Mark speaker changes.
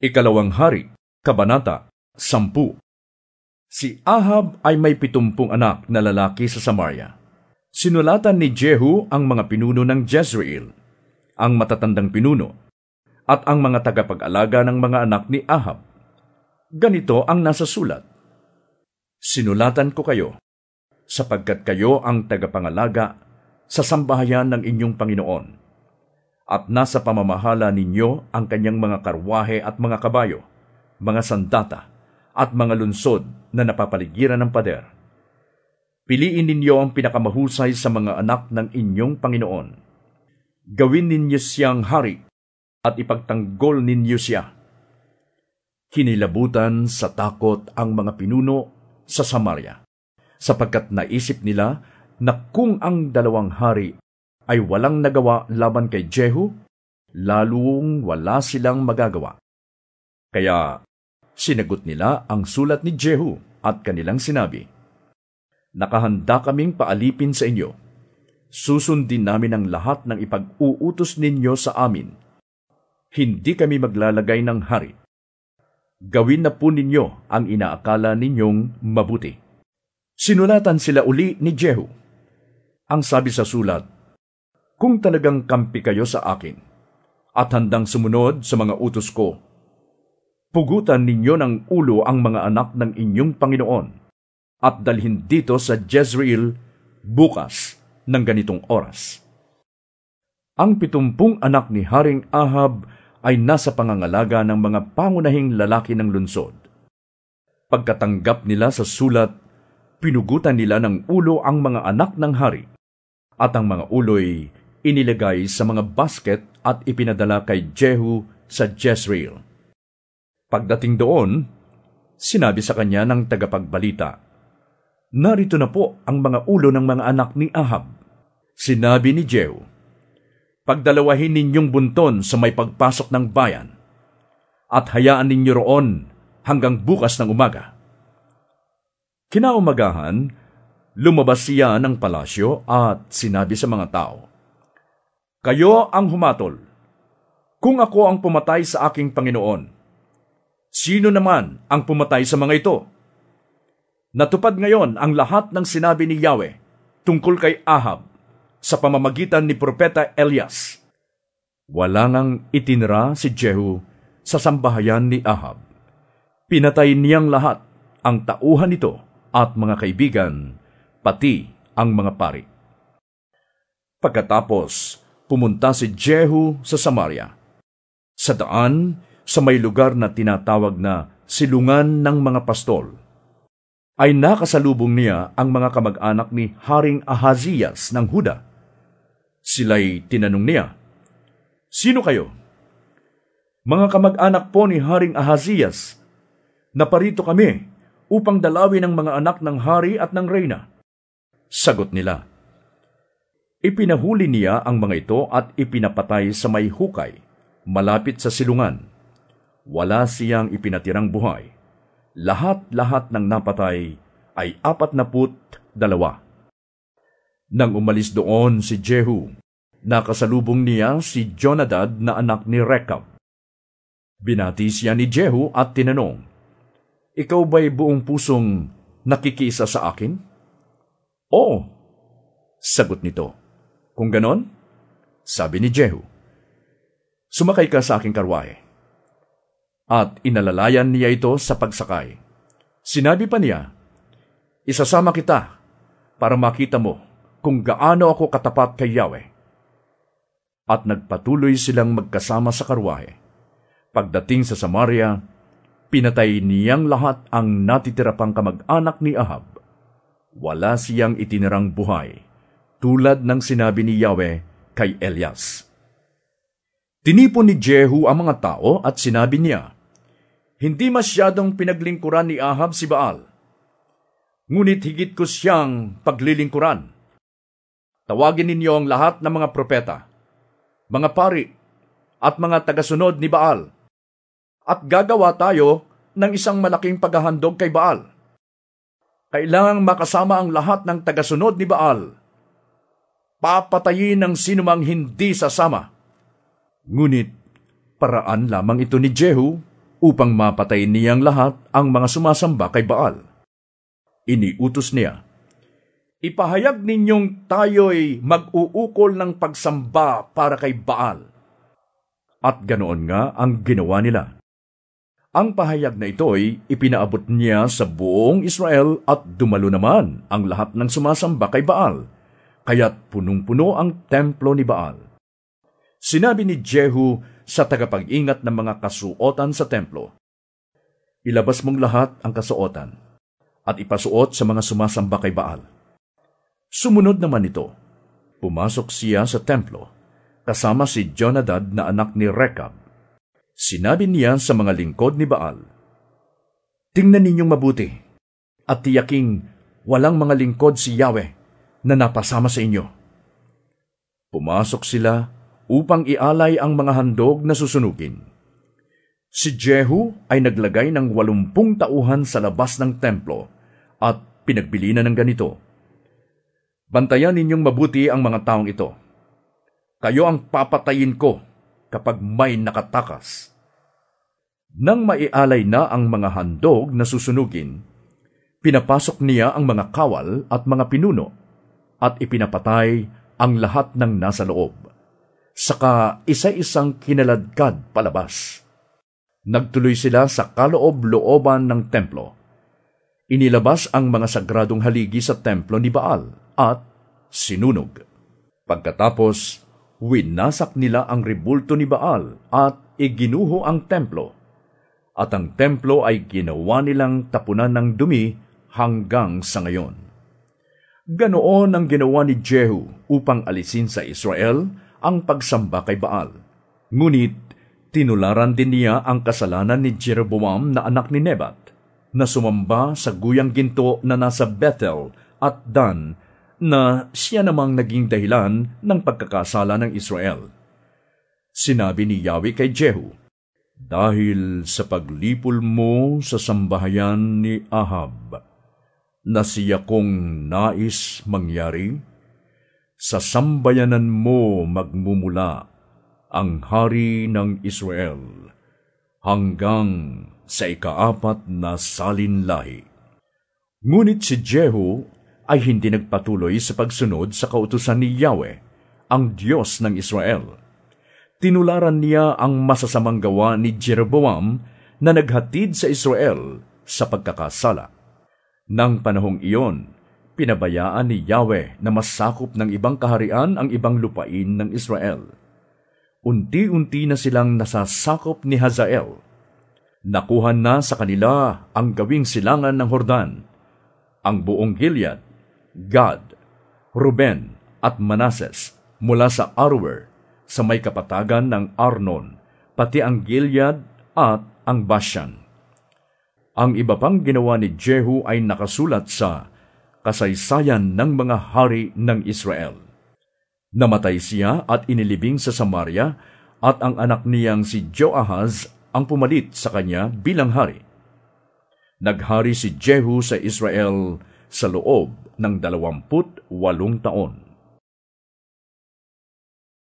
Speaker 1: Ikalawang Hari, Kabanata, Sampu Si Ahab ay may pitumpung anak na lalaki sa Samaria. Sinulatan ni Jehu ang mga pinuno ng Jezreel, ang matatandang pinuno, at ang mga tagapag-alaga ng mga anak ni Ahab. Ganito ang nasa sulat. Sinulatan ko kayo, sapagkat kayo ang tagapangalaga sa sambahayan ng inyong Panginoon, at nasa pamamahala ninyo ang kanyang mga karwahe at mga kabayo, mga sandata, at mga lunsod na napapaligiran ng pader. Piliin ninyo ang pinakamahusay sa mga anak ng inyong Panginoon. Gawin ninyo siyang hari at ipagtanggol ninyo siya. Kinilabutan sa takot ang mga pinuno sa Samaria, sapagkat naisip nila na kung ang dalawang hari ay walang nagawa laban kay Jehu, lalong wala silang magagawa. Kaya Sinagot nila ang sulat ni Jehu at kanilang sinabi, Nakahanda kaming paalipin sa inyo. Susundin namin ang lahat ng ipag-uutos ninyo sa amin. Hindi kami maglalagay ng hari. Gawin na po ninyo ang inaakala ninyong mabuti. Sinulatan sila uli ni Jehu. Ang sabi sa sulat, Kung talagang kampi kayo sa akin, at handang sumunod sa mga utos ko, Pugutan ninyo ng ulo ang mga anak ng inyong Panginoon at dalhin dito sa Jezreel bukas ng ganitong oras. Ang pitumpung anak ni Haring Ahab ay nasa pangangalaga ng mga pangunahing lalaki ng lunsod. Pagkatanggap nila sa sulat, pinugutan nila ng ulo ang mga anak ng hari, at ang mga ulo'y inilagay sa mga basket at ipinadala kay Jehu sa Jezreel. Pagdating doon, sinabi sa kanya ng tagapagbalita, Narito na po ang mga ulo ng mga anak ni Ahab. Sinabi ni Jehu, Pagdalawahin ninyong bunton sa may pagpasok ng bayan, at hayaan ninyo roon hanggang bukas ng umaga. Kinaumagahan, lumabas siya ng palasyo at sinabi sa mga tao, Kayo ang humatol. Kung ako ang pumatay sa aking Panginoon, Sino naman ang pumatay sa mga ito? Natupad ngayon ang lahat ng sinabi ni Yahweh tungkol kay Ahab sa pamamagitan ni Propeta Elias. Wala nang itinra si Jehu sa sambahayan ni Ahab. Pinatay niyang lahat ang tauhan nito at mga kaibigan, pati ang mga pari. Pagkatapos, pumunta si Jehu sa Samaria. Sa daan, sa may lugar na tinatawag na silungan ng mga pastol, ay nakasalubong niya ang mga kamag-anak ni Haring Ahazias ng Huda. Sila'y tinanong niya, Sino kayo? Mga kamag-anak po ni Haring Ahazias, naparito kami upang dalawin ang mga anak ng hari at ng reyna. Sagot nila, Ipinahuli niya ang mga ito at ipinapatay sa may hukay, malapit sa silungan wala siyang ipinatirang buhay. Lahat-lahat ng napatay ay apat na put dalawa. Nang umalis doon si Jehu, nakasalubong niya si Jonadad na anak ni Rekab. Binati siya ni Jehu at tinanong, Ikaw ba'y buong pusong nakikisa sa akin? Oo, sagot nito. Kung ganon, sabi ni Jehu, Sumakay ka sa aking karwahe at inalalayan niya ito sa pagsakay. Sinabi pa niya, Isasama kita para makita mo kung gaano ako katapat kay Yahweh. At nagpatuloy silang magkasama sa karwahe. Pagdating sa Samaria, pinatay niyang lahat ang natitira kamag-anak ni Ahab. Wala siyang itinirang buhay, tulad ng sinabi ni Yahweh kay Elias. Tinipon ni Jehu ang mga tao at sinabi niya, hindi masyadong pinaglingkuran ni Ahab si Baal. Ngunit higit ko siyang paglilingkuran. Tawagin ninyo ang lahat ng mga propeta, mga pari, at mga tagasunod ni Baal. At gagawa tayo ng isang malaking paghahandog kay Baal. Kailangang makasama ang lahat ng tagasunod ni Baal. Papatayin ng sinumang hindi sasama. Ngunit paraan lamang ito ni Jehu upang mapatay niyang lahat ang mga sumasamba kay Baal. Iniutos niya, Ipahayag ninyong tayo'y mag-uukol ng pagsamba para kay Baal. At ganoon nga ang ginawa nila. Ang pahayag na ito'y ipinaabot niya sa buong Israel at dumalo naman ang lahat ng sumasamba kay Baal, kaya't punong-puno ang templo ni Baal. Sinabi ni Jehu sa tagapag-ingat ng mga kasuotan sa templo, Ilabas mong lahat ang kasuotan at ipasuot sa mga sumasamba kay Baal. Sumunod naman ito. Pumasok siya sa templo kasama si Jonadad na anak ni Rekab. Sinabi niya sa mga lingkod ni Baal, Tingnan ninyong mabuti at tiyaking walang mga lingkod si Yahweh na napasama sa inyo. Pumasok sila upang ialay ang mga handog na susunugin. Si Jehu ay naglagay ng walumpung tauhan sa labas ng templo at pinagbili na ng ganito. Bantayan ninyong mabuti ang mga taong ito. Kayo ang papatayin ko kapag may nakatakas. Nang maialay na ang mga handog na susunugin, pinapasok niya ang mga kawal at mga pinuno at ipinapatay ang lahat ng nasa loob saka isa-isang kinaladkad palabas. Nagtuloy sila sa kaloob-looban ng templo. Inilabas ang mga sagradong haligi sa templo ni Baal at sinunog. Pagkatapos, winasak nila ang ribulto ni Baal at iginuho ang templo. At ang templo ay ginawa nilang tapunan ng dumi hanggang sa ngayon. Ganoon ang ginawa ni Jehu upang alisin sa Israel ang pagsamba kay Baal. Ngunit tinularan din niya ang kasalanan ni Jeroboam na anak ni Nebat, na sumamba sa guyang ginto na nasa Bethel at Dan, na siya namang naging dahilan ng pagkakasala ng Israel. Sinabi ni Yahweh kay Jehu, Dahil sa paglipol mo sa sambahayan ni Ahab, na siya kong nais mangyari, sa sambayanan mo magmumula ang hari ng Israel hanggang sa ikaapat na salinlahi. Ngunit si Jehu ay hindi nagpatuloy sa pagsunod sa kautusan ni Yahweh, ang Diyos ng Israel. Tinularan niya ang masasamang gawa ni Jeroboam na naghatid sa Israel sa pagkakasala. Nang panahong iyon, pinabayaan ni Yahweh na masakop ng ibang kaharian ang ibang lupain ng Israel. Unti-unti na silang nasasakop ni Hazael. Nakuha na sa kanila ang gawing silangan ng Hordan, ang buong Gilead, Gad, Ruben at Manases mula sa Arwer sa may kapatagan ng Arnon, pati ang Gilead at ang Bashan. Ang iba pang ginawa ni Jehu ay nakasulat sa kasaysayan ng mga hari ng Israel. Namatay siya at inilibing sa Samaria at ang anak niyang si Joahaz ang pumalit sa kanya bilang hari. Naghari si Jehu sa Israel sa loob ng dalawamput walong taon.